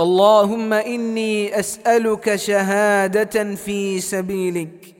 اللهم إني أسألك شهادة في سبيلك.